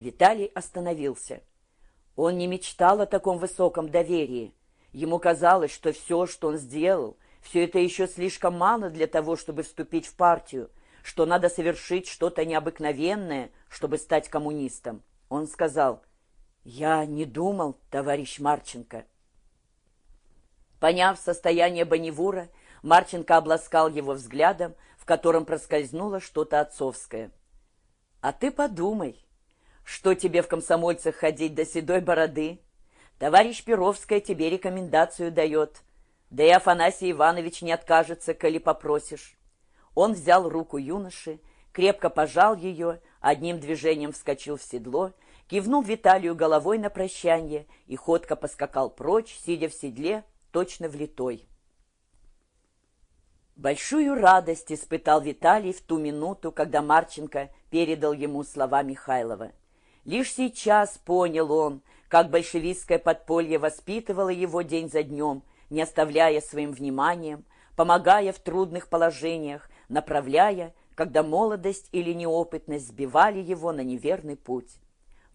Виталий остановился. Он не мечтал о таком высоком доверии. Ему казалось, что все, что он сделал, все это еще слишком мало для того, чтобы вступить в партию, что надо совершить что-то необыкновенное, чтобы стать коммунистом. Он сказал, «Я не думал, товарищ Марченко». Поняв состояние Бонневура, Марченко обласкал его взглядом, в котором проскользнуло что-то отцовское. «А ты подумай, что тебе в комсомольцах ходить до седой бороды? Товарищ Перовская тебе рекомендацию дает, да и Афанасий Иванович не откажется, коли попросишь». Он взял руку юноши, крепко пожал ее, одним движением вскочил в седло, кивнул Виталию головой на прощание и ходко поскакал прочь, сидя в седле, точно влитой. Большую радость испытал Виталий в ту минуту, когда Марченко передал ему слова Михайлова. Лишь сейчас понял он, как большевистское подполье воспитывало его день за днем, не оставляя своим вниманием, помогая в трудных положениях, направляя, когда молодость или неопытность сбивали его на неверный путь.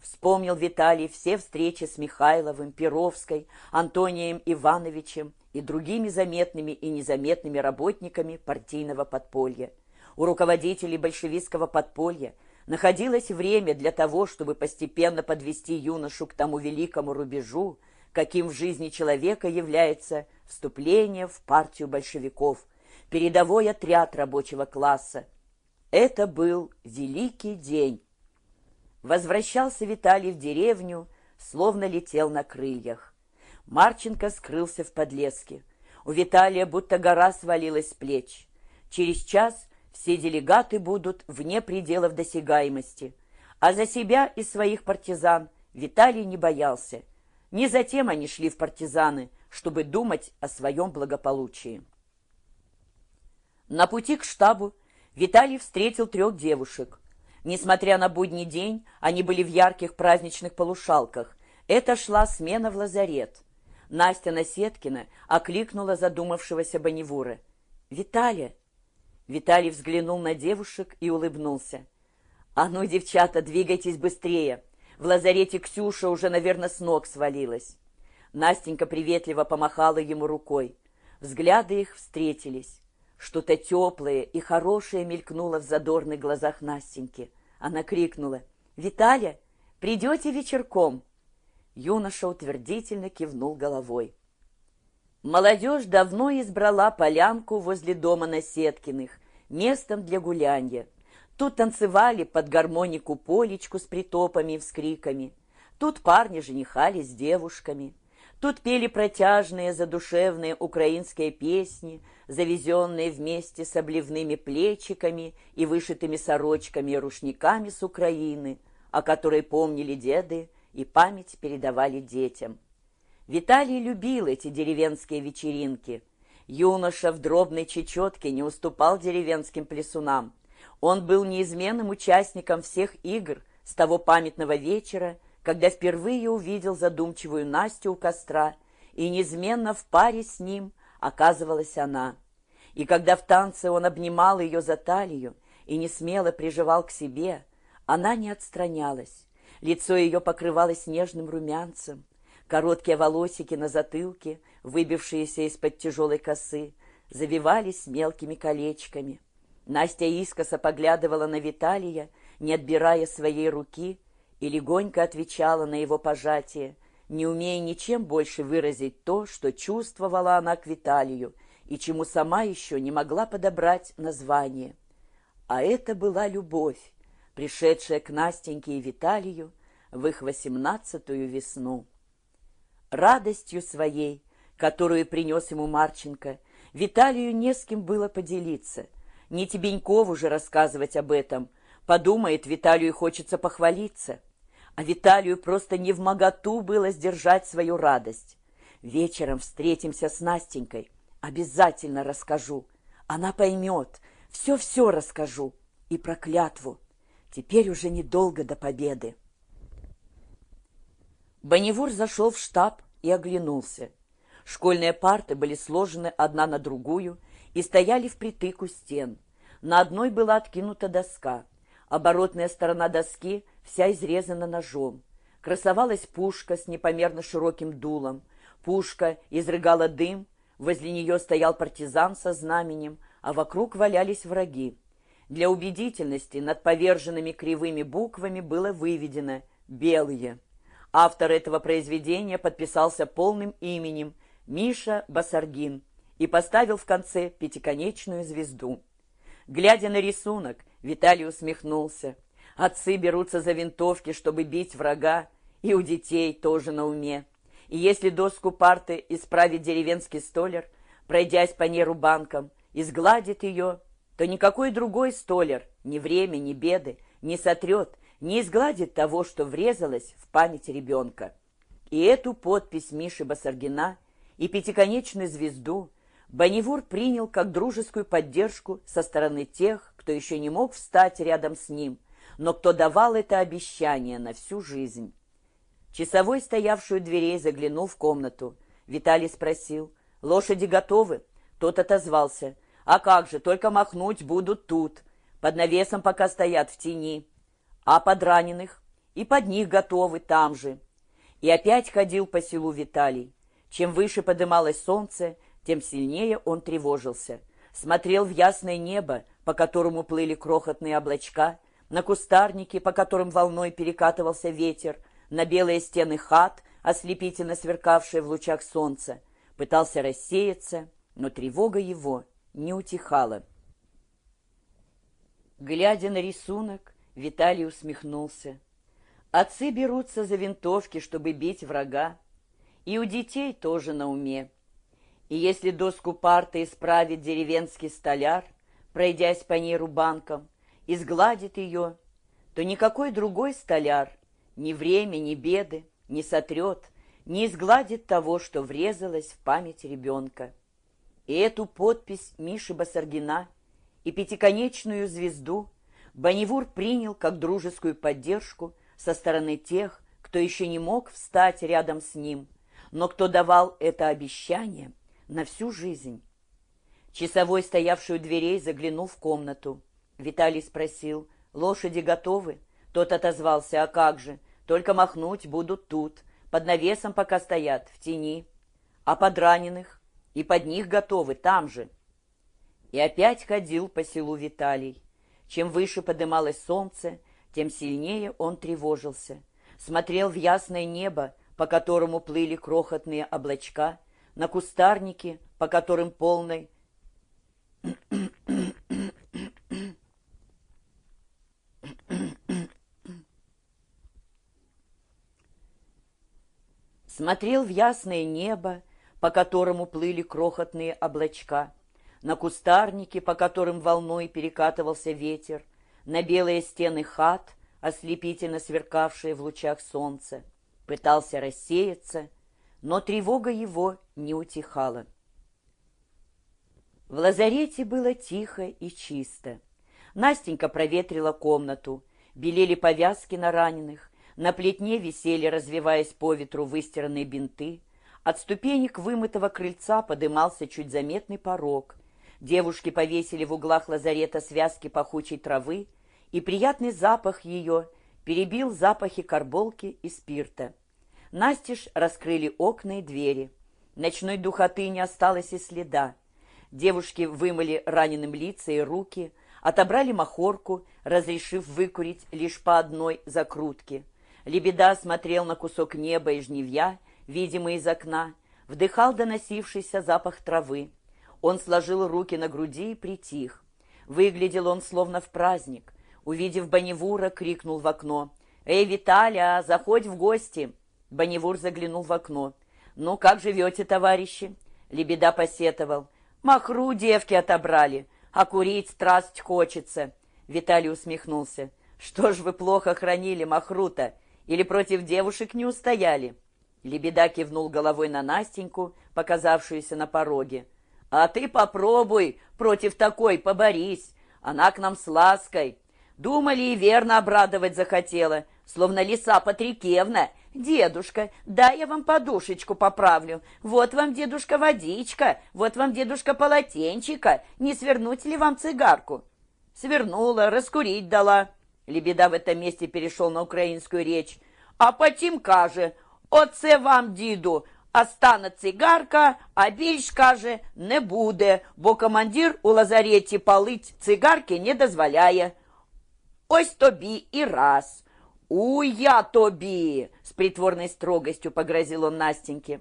Вспомнил Виталий все встречи с Михайловым, Перовской, Антонием Ивановичем и другими заметными и незаметными работниками партийного подполья. У руководителей большевистского подполья находилось время для того, чтобы постепенно подвести юношу к тому великому рубежу, каким в жизни человека является вступление в партию большевиков, передовой отряд рабочего класса. Это был великий день. Возвращался Виталий в деревню, словно летел на крыльях. Марченко скрылся в подлеске. У Виталия будто гора свалилась с плеч. Через час все делегаты будут вне пределов досягаемости. А за себя и своих партизан Виталий не боялся. Не затем они шли в партизаны, чтобы думать о своем благополучии. На пути к штабу Виталий встретил трех девушек. Несмотря на будний день, они были в ярких праздничных полушалках. Это шла смена в лазарет. Настя Насеткина окликнула задумавшегося Бонневура. «Виталия!» Виталий взглянул на девушек и улыбнулся. «А ну, девчата, двигайтесь быстрее! В лазарете Ксюша уже, наверное, с ног свалилась». Настенька приветливо помахала ему рукой. Взгляды их встретились. Что-то теплое и хорошее мелькнуло в задорных глазах Настеньки. Она крикнула «Виталя, придете вечерком?» Юноша утвердительно кивнул головой. Молодежь давно избрала полянку возле дома Насеткиных, местом для гулянья. Тут танцевали под гармонику полечку с притопами и вскриками. Тут парни женихались с девушками. Тут пели протяжные, задушевные украинские песни, завезенные вместе с обливными плечиками и вышитыми сорочками и рушниками с Украины, о которой помнили деды и память передавали детям. Виталий любил эти деревенские вечеринки. Юноша в дробной чечетке не уступал деревенским плясунам. Он был неизменным участником всех игр с того памятного вечера, когда впервые увидел задумчивую Настю у костра, и неизменно в паре с ним оказывалась она. И когда в танце он обнимал ее за талию и не смело приживал к себе, она не отстранялась. Лицо ее покрывалось нежным румянцем, короткие волосики на затылке, выбившиеся из-под тяжелой косы, завивались мелкими колечками. Настя искоса поглядывала на Виталия, не отбирая своей руки, и легонько отвечала на его пожатие, не умея ничем больше выразить то, что чувствовала она к Виталию и чему сама еще не могла подобрать название. А это была любовь, пришедшая к Настеньке и Виталию в их восемнадцатую весну. Радостью своей, которую принес ему Марченко, Виталию не с кем было поделиться. Не Тебенькову же рассказывать об этом. Подумает, Виталию хочется похвалиться а Виталию просто не в моготу было сдержать свою радость. Вечером встретимся с Настенькой. Обязательно расскажу. Она поймет. Все-все расскажу. И про клятву. Теперь уже недолго до победы. Бонневур зашел в штаб и оглянулся. Школьные парты были сложены одна на другую и стояли впритык у стен. На одной была откинута доска. Оборотная сторона доски вся изрезана ножом. Красовалась пушка с непомерно широким дулом. Пушка изрыгала дым, возле нее стоял партизан со знаменем, а вокруг валялись враги. Для убедительности над поверженными кривыми буквами было выведено «белые». Автор этого произведения подписался полным именем Миша Басаргин и поставил в конце пятиконечную звезду. Глядя на рисунок, Виталий усмехнулся. Отцы берутся за винтовки, чтобы бить врага, и у детей тоже на уме. И если доску парты исправит деревенский столер, пройдясь по ней рубанком, и сгладит ее, то никакой другой столер, ни время, ни беды, не сотрет, не изгладит того, что врезалось в память ребенка. И эту подпись Миши Басаргина и пятиконечную звезду Бонневур принял как дружескую поддержку со стороны тех, кто еще не мог встать рядом с ним, но кто давал это обещание на всю жизнь. Часовой, стоявший у дверей, заглянул в комнату. Виталий спросил, «Лошади готовы?» Тот отозвался, «А как же, только махнуть будут тут, под навесом пока стоят в тени. А под раненых? И под них готовы там же». И опять ходил по селу Виталий. Чем выше подымалось солнце, тем сильнее он тревожился. Смотрел в ясное небо, по которому плыли крохотные облачка, на кустарники, по которым волной перекатывался ветер, на белые стены хат, ослепительно сверкавшие в лучах солнца. Пытался рассеяться, но тревога его не утихала. Глядя на рисунок, Виталий усмехнулся. Отцы берутся за винтовки, чтобы бить врага, и у детей тоже на уме. И если доску парты исправит деревенский столяр, пройдясь по ней рубанком, и сгладит ее, то никакой другой столяр ни время, ни беды не сотрет, не изгладит того, что врезалось в память ребенка. И эту подпись Миши Басаргина и пятиконечную звезду Бонневур принял как дружескую поддержку со стороны тех, кто еще не мог встать рядом с ним, но кто давал это обещание – на всю жизнь. Часовой, стоявший у дверей, заглянул в комнату. Виталий спросил, лошади готовы? Тот отозвался, а как же, только махнуть будут тут, под навесом пока стоят, в тени. А под раненых? И под них готовы, там же. И опять ходил по селу Виталий. Чем выше подымалось солнце, тем сильнее он тревожился. Смотрел в ясное небо, по которому плыли крохотные облачка, на кустарники, по которым полной смотрел в ясное небо, по которому плыли крохотные облачка, на кустарники, по которым волной перекатывался ветер, на белые стены хат, ослепительно сверкавшие в лучах солнца, пытался рассеяться — но тревога его не утихала. В лазарете было тихо и чисто. Настенька проветрила комнату, белели повязки на раненых, на плетне висели, развиваясь по ветру, выстиранные бинты. От ступенек вымытого крыльца подымался чуть заметный порог. Девушки повесили в углах лазарета связки пахучей травы, и приятный запах ее перебил запахи карболки и спирта. Настежь раскрыли окна и двери. Ночной духоты не осталось и следа. Девушки вымыли раненым лица и руки, отобрали махорку, разрешив выкурить лишь по одной закрутке. Лебеда смотрел на кусок неба и жневья, видимый из окна, вдыхал доносившийся запах травы. Он сложил руки на груди и притих. Выглядел он словно в праздник. Увидев Бонневура, крикнул в окно. «Эй, Виталя, заходь в гости!» Бонневур заглянул в окно. «Ну, как живете, товарищи?» Лебеда посетовал. «Махру девки отобрали, а курить страсть хочется». Виталий усмехнулся. «Что ж вы плохо хранили махру-то? Или против девушек не устояли?» Лебеда кивнул головой на Настеньку, показавшуюся на пороге. «А ты попробуй, против такой поборись. Она к нам с лаской. Думали и верно обрадовать захотела, словно лиса Патрикевна, «Дедушка, дай я вам подушечку поправлю. Вот вам, дедушка, водичка, вот вам, дедушка, полотенчика. Не свернуть ли вам цигарку?» Свернула, раскурить дала. Лебеда в этом месте перешел на украинскую речь. А потім каже, оце вам, діду, а стане цигарка, а більш, каже, не буде, бо командир у лазареті палить цигарки не дозволяє. Ось тобі і раз. У я тобі, з притворной строгостью погрозил он Настеньке.